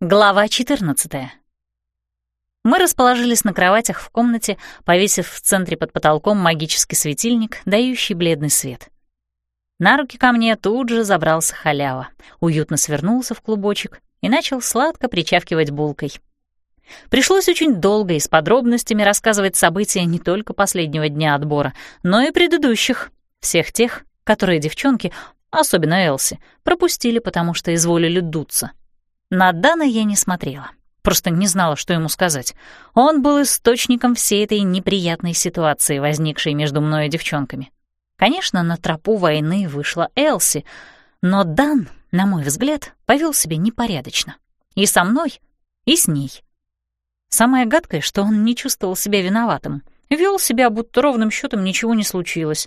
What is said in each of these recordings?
Глава 14. Мы расположились на кроватях в комнате, повесив в центре под потолком магический светильник, дающий бледный свет. На руки ко мне тут же забрался халява, уютно свернулся в клубочек и начал сладко причавкивать булкой. Пришлось очень долго и с подробностями рассказывать события не только последнего дня отбора, но и предыдущих, всех тех, которые девчонки, особенно Элси, пропустили, потому что изволили дуться. На Дана я не смотрела. Просто не знала, что ему сказать. Он был источником всей этой неприятной ситуации, возникшей между мной и девчонками. Конечно, на тропу войны вышла Элси, но Дан, на мой взгляд, повел себя непорядочно. И со мной, и с ней. Самое гадкое, что он не чувствовал себя виноватым. Вел себя, будто ровным счетом ничего не случилось.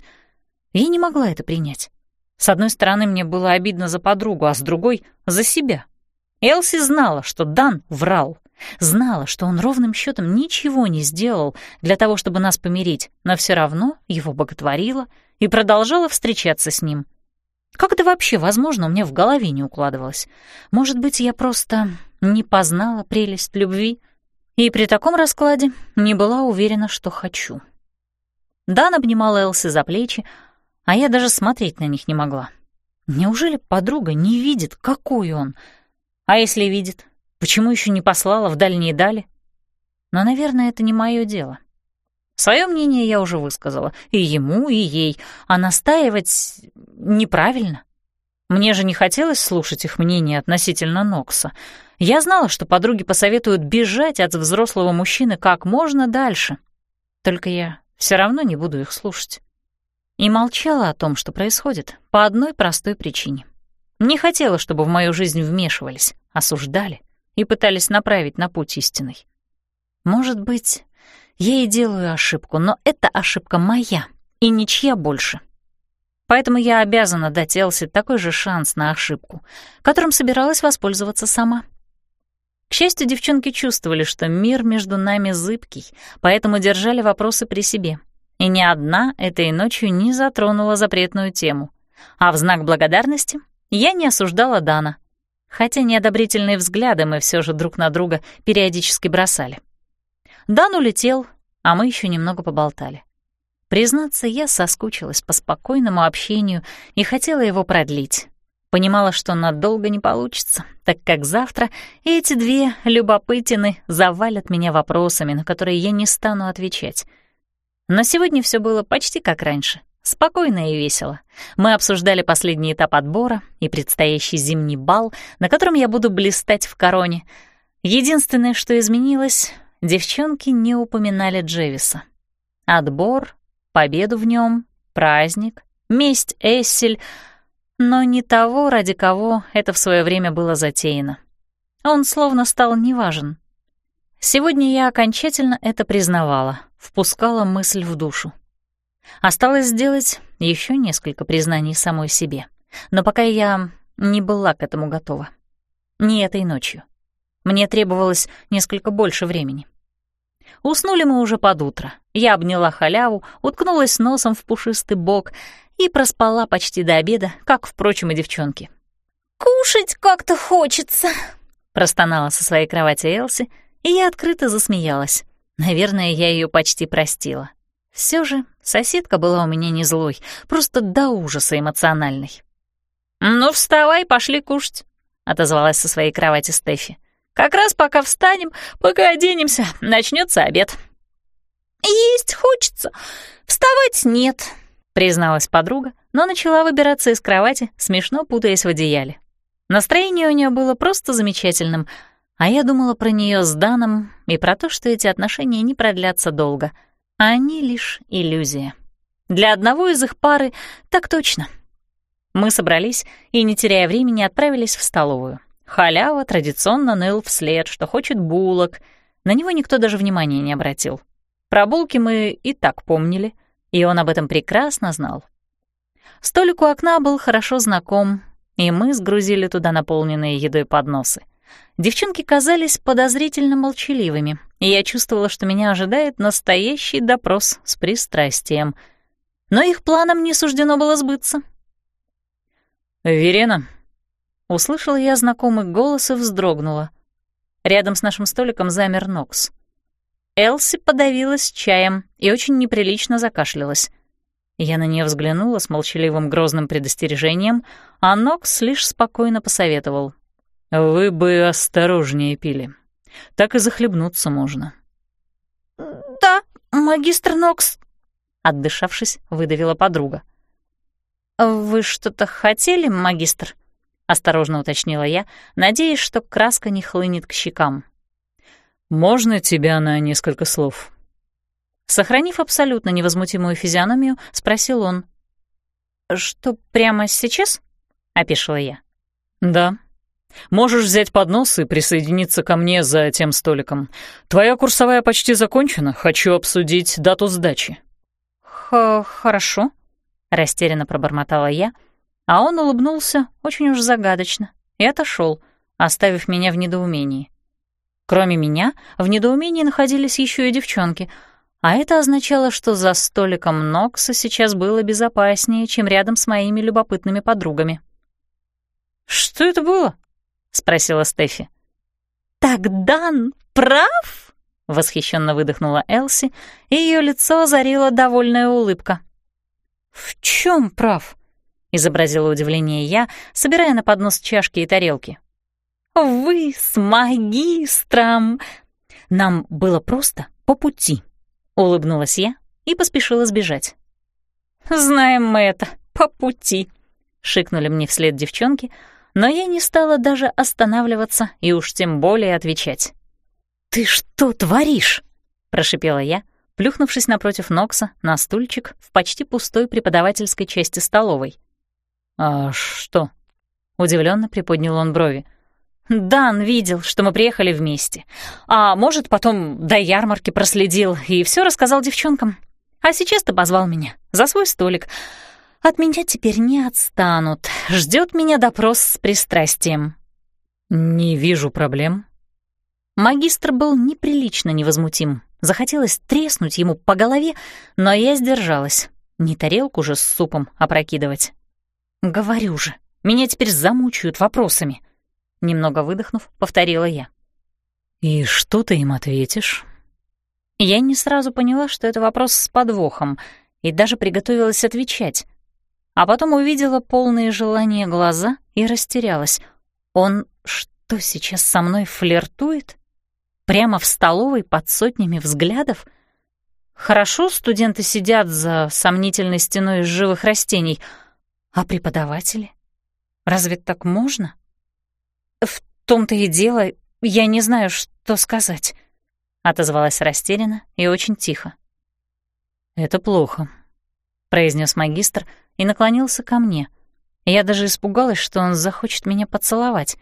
Я не могла это принять. С одной стороны, мне было обидно за подругу, а с другой — за себя. Элси знала, что Дан врал. Знала, что он ровным счетом ничего не сделал для того, чтобы нас помирить, но все равно его боготворила и продолжала встречаться с ним. Как это вообще возможно, у меня в голове не укладывалось. Может быть, я просто не познала прелесть любви и при таком раскладе не была уверена, что хочу. Дан обнимал Элси за плечи, а я даже смотреть на них не могла. Неужели подруга не видит, какой он — а если видит, почему еще не послала в дальние дали? Но, наверное, это не мое дело. Свое мнение я уже высказала, и ему, и ей, а настаивать неправильно. Мне же не хотелось слушать их мнение относительно Нокса. Я знала, что подруги посоветуют бежать от взрослого мужчины как можно дальше. Только я все равно не буду их слушать. И молчала о том, что происходит, по одной простой причине. Не хотела, чтобы в мою жизнь вмешивались, осуждали и пытались направить на путь истинный. Может быть, я и делаю ошибку, но эта ошибка моя и ничья больше. Поэтому я обязана дать Элси такой же шанс на ошибку, которым собиралась воспользоваться сама. К счастью, девчонки чувствовали, что мир между нами зыбкий, поэтому держали вопросы при себе. И ни одна этой ночью не затронула запретную тему. А в знак благодарности я не осуждала Дана, хотя неодобрительные взгляды мы все же друг на друга периодически бросали. Дан улетел, а мы еще немного поболтали. Признаться, я соскучилась по спокойному общению и хотела его продлить. Понимала, что надолго не получится, так как завтра эти две любопытины завалят меня вопросами, на которые я не стану отвечать. Но сегодня все было почти как раньше — Спокойно и весело. Мы обсуждали последний этап отбора и предстоящий зимний бал, на котором я буду блистать в короне. Единственное, что изменилось, девчонки не упоминали Джевиса. Отбор, победу в нем, праздник, месть Эссель, но не того, ради кого это в свое время было затеяно. Он словно стал неважен. Сегодня я окончательно это признавала, впускала мысль в душу. Осталось сделать еще несколько признаний самой себе. Но пока я не была к этому готова. Не этой ночью. Мне требовалось несколько больше времени. Уснули мы уже под утро. Я обняла халяву, уткнулась носом в пушистый бок и проспала почти до обеда, как, впрочем, и девчонки. «Кушать как-то хочется», — простонала со своей кровати Элси, и я открыто засмеялась. Наверное, я ее почти простила. Все же соседка была у меня не злой, просто до ужаса эмоциональной. «Ну, вставай, пошли кушать», — отозвалась со своей кровати Стефи. «Как раз пока встанем, пока оденемся, начнется обед». «Есть хочется, вставать нет», — призналась подруга, но начала выбираться из кровати, смешно путаясь в одеяле. Настроение у нее было просто замечательным, а я думала про нее с Даном и про то, что эти отношения не продлятся долго — а они лишь иллюзия. Для одного из их пары так точно. Мы собрались и, не теряя времени, отправились в столовую. Халява традиционно ныл вслед, что хочет булок. На него никто даже внимания не обратил. Про булки мы и так помнили, и он об этом прекрасно знал. Столик у окна был хорошо знаком, и мы сгрузили туда наполненные едой подносы. Девчонки казались подозрительно молчаливыми, и я чувствовала, что меня ожидает настоящий допрос с пристрастием. Но их планам не суждено было сбыться. «Верена», — услышала я знакомый голос и вздрогнула. Рядом с нашим столиком замер Нокс. Элси подавилась чаем и очень неприлично закашлялась. Я на нее взглянула с молчаливым грозным предостережением, а Нокс лишь спокойно посоветовал. «Вы бы осторожнее пили. Так и захлебнуться можно». «Да, магистр Нокс», — отдышавшись, выдавила подруга. «Вы что-то хотели, магистр?» — осторожно уточнила я, надеясь, что краска не хлынет к щекам. «Можно тебя на несколько слов?» Сохранив абсолютно невозмутимую физиономию, спросил он. «Что, прямо сейчас?» — опешила я. «Да. Можешь взять поднос и присоединиться ко мне за тем столиком. Твоя курсовая почти закончена, хочу обсудить дату сдачи». Х «Хорошо», — растерянно пробормотала я, а он улыбнулся очень уж загадочно и отошел, оставив меня в недоумении. Кроме меня, в недоумении находились еще и девчонки — а это означало, что за столиком Нокса сейчас было безопаснее, чем рядом с моими любопытными подругами. «Что это было?» — спросила Стефи. «Так Дан прав?» — восхищенно выдохнула Элси, и ее лицо озарила довольная улыбка. «В чем прав?» — изобразила удивление я, собирая на поднос чашки и тарелки. «Вы с магистром!» Нам было просто по пути. Улыбнулась я и поспешила сбежать. «Знаем мы это по пути», — шикнули мне вслед девчонки, но я не стала даже останавливаться и уж тем более отвечать. «Ты что творишь?» — прошипела я, плюхнувшись напротив Нокса на стульчик в почти пустой преподавательской части столовой. «А что?» — удивленно приподнял он брови. Дан видел, что мы приехали вместе. А может, потом до ярмарки проследил и все рассказал девчонкам. А сейчас ты позвал меня за свой столик. От меня теперь не отстанут. Ждет меня допрос с пристрастием. Не вижу проблем. Магистр был неприлично невозмутим. Захотелось треснуть ему по голове, но я сдержалась. Не тарелку же с супом опрокидывать. Говорю же, меня теперь замучают вопросами. Немного выдохнув, повторила я. «И что ты им ответишь?» Я не сразу поняла, что это вопрос с подвохом, и даже приготовилась отвечать. А потом увидела полные желания глаза и растерялась. Он что, сейчас со мной флиртует? Прямо в столовой под сотнями взглядов? Хорошо студенты сидят за сомнительной стеной из живых растений, а преподаватели? Разве так можно? «В том-то и дело, я не знаю, что сказать», — отозвалась растерянно и очень тихо. «Это плохо», — произнес магистр и наклонился ко мне. Я даже испугалась, что он захочет меня поцеловать.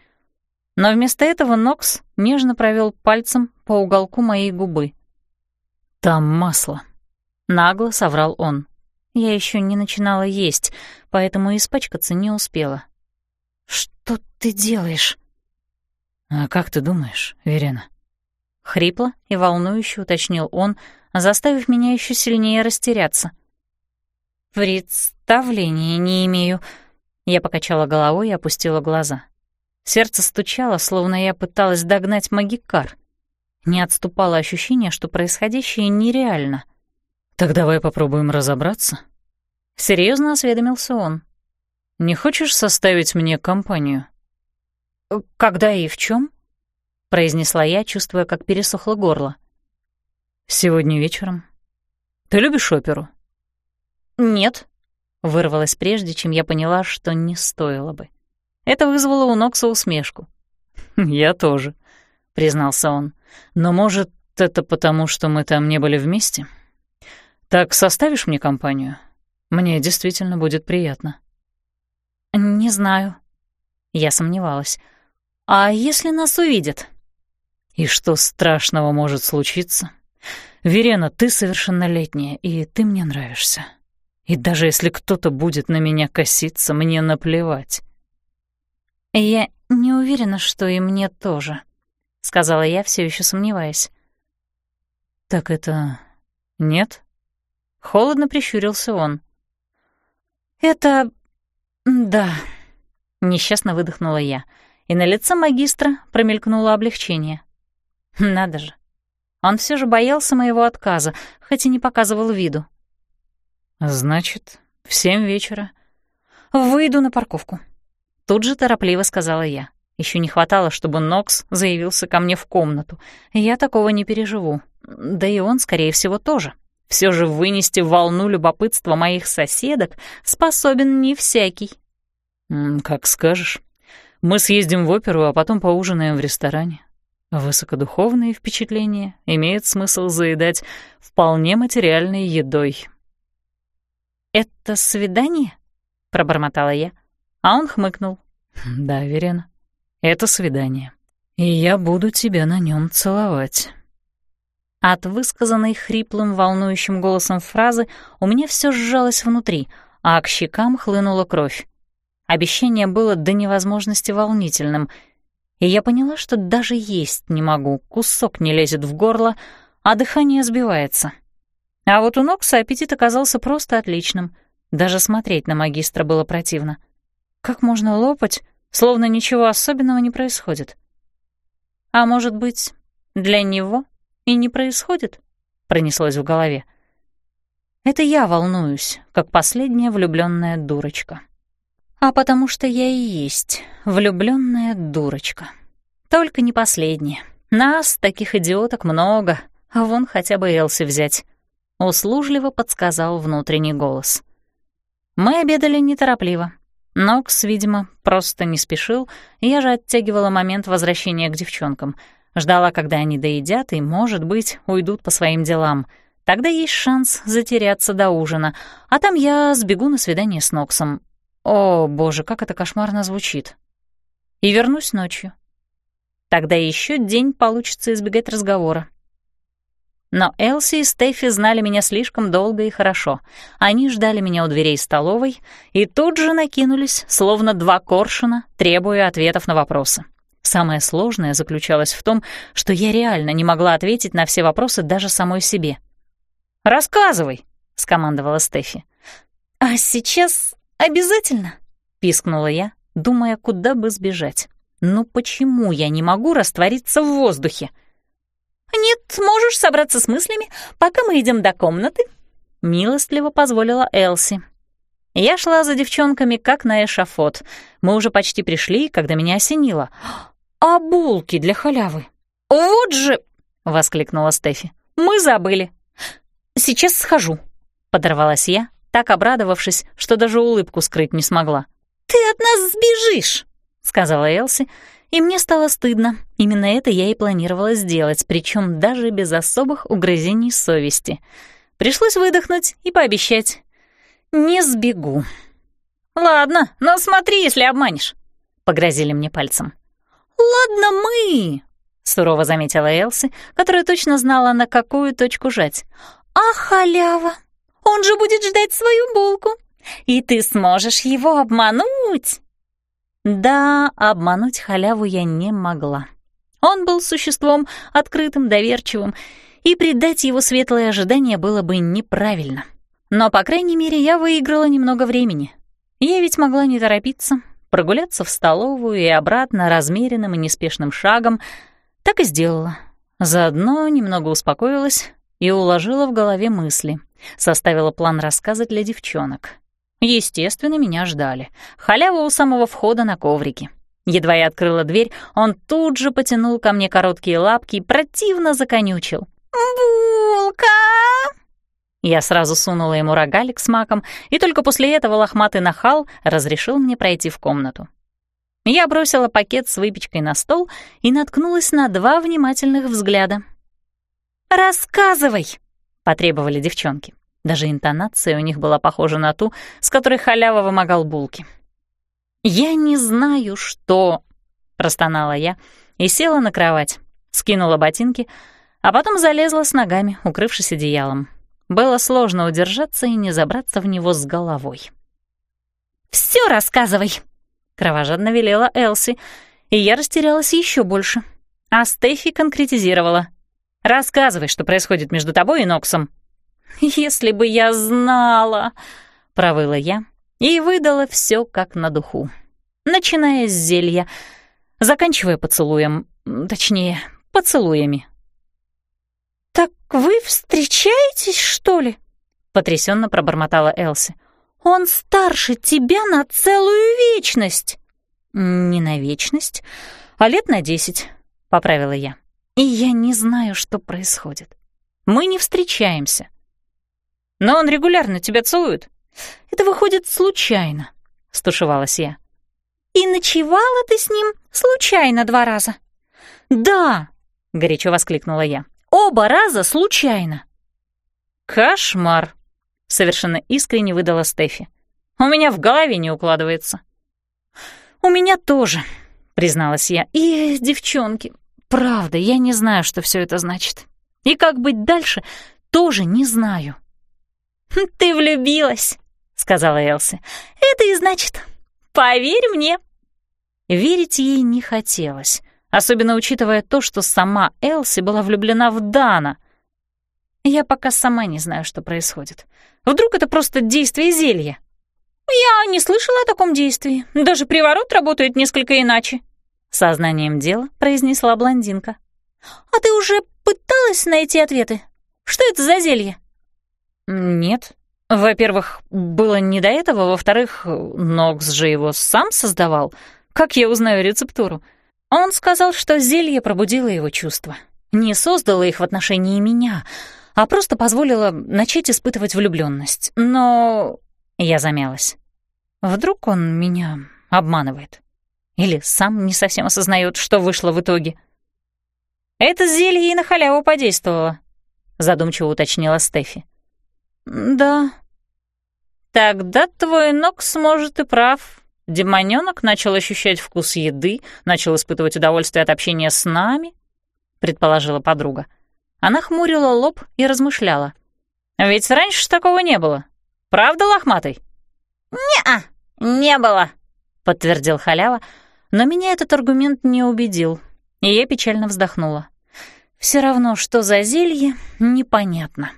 Но вместо этого Нокс нежно провел пальцем по уголку моей губы. «Там масло», — нагло соврал он. Я еще не начинала есть, поэтому испачкаться не успела. «Что ты делаешь?» «А как ты думаешь, Верена?» Хрипло и волнующе уточнил он, заставив меня еще сильнее растеряться. «Представления не имею». Я покачала головой и опустила глаза. Сердце стучало, словно я пыталась догнать магикар. Не отступало ощущение, что происходящее нереально. «Так давай попробуем разобраться». Серьезно осведомился он. «Не хочешь составить мне компанию?» «Когда и в чем? произнесла я, чувствуя, как пересохло горло. «Сегодня вечером. Ты любишь оперу?» «Нет», — вырвалось прежде, чем я поняла, что не стоило бы. Это вызвало у Нокса усмешку. «Я тоже», — признался он. «Но, может, это потому, что мы там не были вместе? Так составишь мне компанию? Мне действительно будет приятно». «Не знаю». Я сомневалась. «А если нас увидят?» «И что страшного может случиться? Верена, ты совершеннолетняя, и ты мне нравишься. И даже если кто-то будет на меня коситься, мне наплевать». «Я не уверена, что и мне тоже», — сказала я, все еще сомневаясь. «Так это... нет?» Холодно прищурился он. «Это... да», — несчастно выдохнула я — и на лице магистра промелькнуло облегчение. Надо же. Он все же боялся моего отказа, хоть и не показывал виду. «Значит, в семь вечера?» «Выйду на парковку», — тут же торопливо сказала я. Еще не хватало, чтобы Нокс заявился ко мне в комнату. Я такого не переживу. Да и он, скорее всего, тоже. Все же вынести волну любопытства моих соседок способен не всякий. «Как скажешь. Мы съездим в оперу, а потом поужинаем в ресторане. Высокодуховные впечатления имеет смысл заедать вполне материальной едой». «Это свидание?» — пробормотала я, а он хмыкнул. «Да, Верена, это свидание. И я буду тебя на нем целовать». От высказанной хриплым, волнующим голосом фразы у меня все сжалось внутри, а к щекам хлынула кровь. Обещание было до невозможности волнительным, и я поняла, что даже есть не могу, кусок не лезет в горло, а дыхание сбивается. А вот у Нокса аппетит оказался просто отличным. Даже смотреть на магистра было противно. Как можно лопать, словно ничего особенного не происходит? А может быть, для него и не происходит? Пронеслось в голове. Это я волнуюсь, как последняя влюбленная дурочка. А потому что я и есть влюбленная дурочка. Только не последняя. Нас, таких идиоток, много, а вон хотя бы Элси взять. Услужливо подсказал внутренний голос. Мы обедали неторопливо. Нокс, видимо, просто не спешил, я же оттягивала момент возвращения к девчонкам. Ждала, когда они доедят и, может быть, уйдут по своим делам. Тогда есть шанс затеряться до ужина, а там я сбегу на свидание с Ноксом. О, боже, как это кошмарно звучит. И вернусь ночью. Тогда еще день получится избегать разговора. Но Элси и Стефи знали меня слишком долго и хорошо. Они ждали меня у дверей столовой и тут же накинулись, словно два коршуна, требуя ответов на вопросы. Самое сложное заключалось в том, что я реально не могла ответить на все вопросы даже самой себе. «Рассказывай», — скомандовала Стефи. «А сейчас обязательно?» — пискнула я, думая, куда бы сбежать. «Ну почему я не могу раствориться в воздухе?» «Нет, можешь собраться с мыслями, пока мы идем до комнаты», — милостливо позволила Элси. Я шла за девчонками, как на эшафот. Мы уже почти пришли, когда меня осенило. «А булки для халявы?» «Вот же!» — воскликнула Стефи. «Мы забыли». «Сейчас схожу», — подорвалась я, так обрадовавшись, что даже улыбку скрыть не смогла. «Ты от нас сбежишь», — сказала Элси, и мне стало стыдно. Именно это я и планировала сделать, причем даже без особых угрызений совести. Пришлось выдохнуть и пообещать. «Не сбегу». «Ладно, но смотри, если обманешь», — погрозили мне пальцем. «Ладно мы», — сурово заметила Элси, которая точно знала, на какую точку жать. «А халява? Он же будет ждать свою булку, и ты сможешь его обмануть». Да, обмануть халяву я не могла. Он был существом открытым, доверчивым, и предать его светлое ожидание было бы неправильно. Но, по крайней мере, я выиграла немного времени. Я ведь могла не торопиться, прогуляться в столовую и обратно размеренным и неспешным шагом. Так и сделала. Заодно немного успокоилась и уложила в голове мысли. Составила план рассказа для девчонок. Естественно, меня ждали. Халява у самого входа на коврике. Едва я открыла дверь, он тут же потянул ко мне короткие лапки и противно законючил. «Булка!» Я сразу сунула ему рогалик с маком, и только после этого лохматый нахал разрешил мне пройти в комнату. Я бросила пакет с выпечкой на стол и наткнулась на два внимательных взгляда. «Рассказывай!» — потребовали девчонки. Даже интонация у них была похожа на ту, с которой халява вымогал булки. «Я не знаю, что...» — простонала я и села на кровать, скинула ботинки, а потом залезла с ногами, укрывшись одеялом. Было сложно удержаться и не забраться в него с головой. «Всё рассказывай!» — кровожадно велела Элси, и я растерялась еще больше. А Стефи конкретизировала. «Рассказывай, что происходит между тобой и Ноксом». «Если бы я знала!» — провыла я и выдала все как на духу. Начиная с зелья, заканчивая поцелуем, точнее, поцелуями вы встречаетесь, что ли?» — потрясенно пробормотала Элси. «Он старше тебя на целую вечность!» «Не на вечность, а лет на десять», — поправила я. «И я не знаю, что происходит. Мы не встречаемся». «Но он регулярно тебя целует. Это выходит случайно», — стушевалась я. «И ночевала ты с ним случайно два раза?» «Да!» — горячо воскликнула я. «Оба раза случайно!» «Кошмар!» — совершенно искренне выдала Стефи. «У меня в голове не укладывается». «У меня тоже», — призналась я. «И, девчонки, правда, я не знаю, что все это значит. И как быть дальше, тоже не знаю». «Ты влюбилась», — сказала Элси. «Это и значит, поверь мне». Верить ей не хотелось, особенно учитывая то, что сама Элси была влюблена в Дана. Я пока сама не знаю, что происходит. Вдруг это просто действие зелья? «Я не слышала о таком действии. Даже приворот работает несколько иначе», — сознанием дела произнесла блондинка. «А ты уже пыталась найти ответы? Что это за зелье?» «Нет. Во-первых, было не до этого. Во-вторых, Нокс же его сам создавал. Как я узнаю рецептуру? Он сказал, что зелье пробудило его чувства. Не создало их в отношении меня, а просто позволило начать испытывать влюбленность. Но я замялась. Вдруг он меня обманывает? Или сам не совсем осознает, что вышло в итоге? «Это зелье и на халяву подействовало», — задумчиво уточнила Стефи. «Да». «Тогда твой Нокс, может, и прав. Демонёнок начал ощущать вкус еды, начал испытывать удовольствие от общения с нами», — предположила подруга. Она хмурила лоб и размышляла. «Ведь раньше такого не было. Правда, лохматый?» «Не-а, не было», — подтвердил халява, но меня этот аргумент не убедил, и я печально вздохнула. Все равно, что за зелье, непонятно.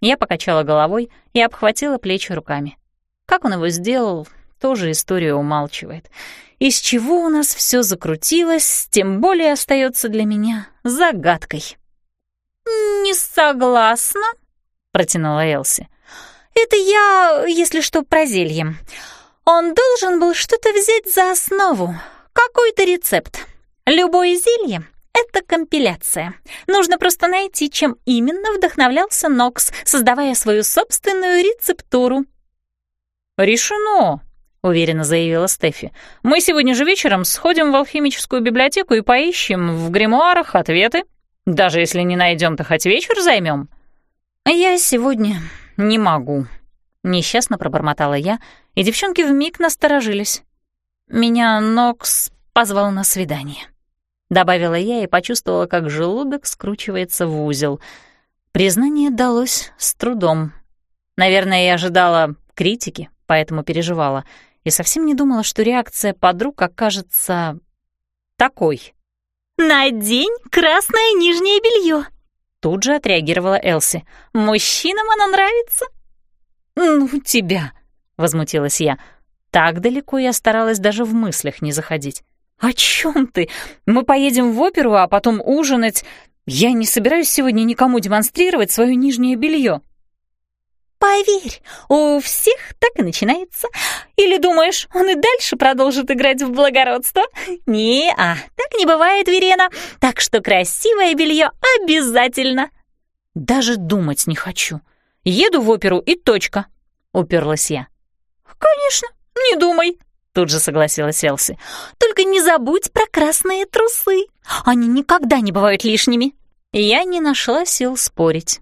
Я покачала головой и обхватила плечи руками. Как он его сделал, тоже история умалчивает. Из чего у нас все закрутилось, тем более остается для меня загадкой. «Не согласна», — протянула Элси. Это я, если что, про зелье. Он должен был что-то взять за основу, какой-то рецепт. Любое зелье — это компиляция. Нужно просто найти, чем именно вдохновлялся Нокс, создавая свою собственную рецептуру. «Решено», — уверенно заявила Стефи. «Мы сегодня же вечером сходим в алхимическую библиотеку и поищем в гримуарах ответы. Даже если не найдем, то хоть вечер займем». «Я сегодня «Не могу», — несчастно пробормотала я, и девчонки вмиг насторожились. «Меня Нокс позвал на свидание», — добавила я и почувствовала, как желудок скручивается в узел. Признание далось с трудом. Наверное, я ожидала критики, поэтому переживала, и совсем не думала, что реакция подруг окажется такой. «Надень красное нижнее белье», Тут же отреагировала Элси. «Мужчинам оно нравится?» «Ну, тебя!» — возмутилась я. Так далеко я старалась даже в мыслях не заходить. «О чем ты? Мы поедем в оперу, а потом ужинать. Я не собираюсь сегодня никому демонстрировать свое нижнее белье. «Поверь, у всех так и начинается. Или думаешь, он и дальше продолжит играть в благородство? Не-а, так не бывает, Верена. Так что красивое белье обязательно». «Даже думать не хочу. Еду в оперу и точка», — уперлась я. «Конечно, не думай», — тут же согласилась Элси. «Только не забудь про красные трусы. Они никогда не бывают лишними». Я не нашла сил спорить.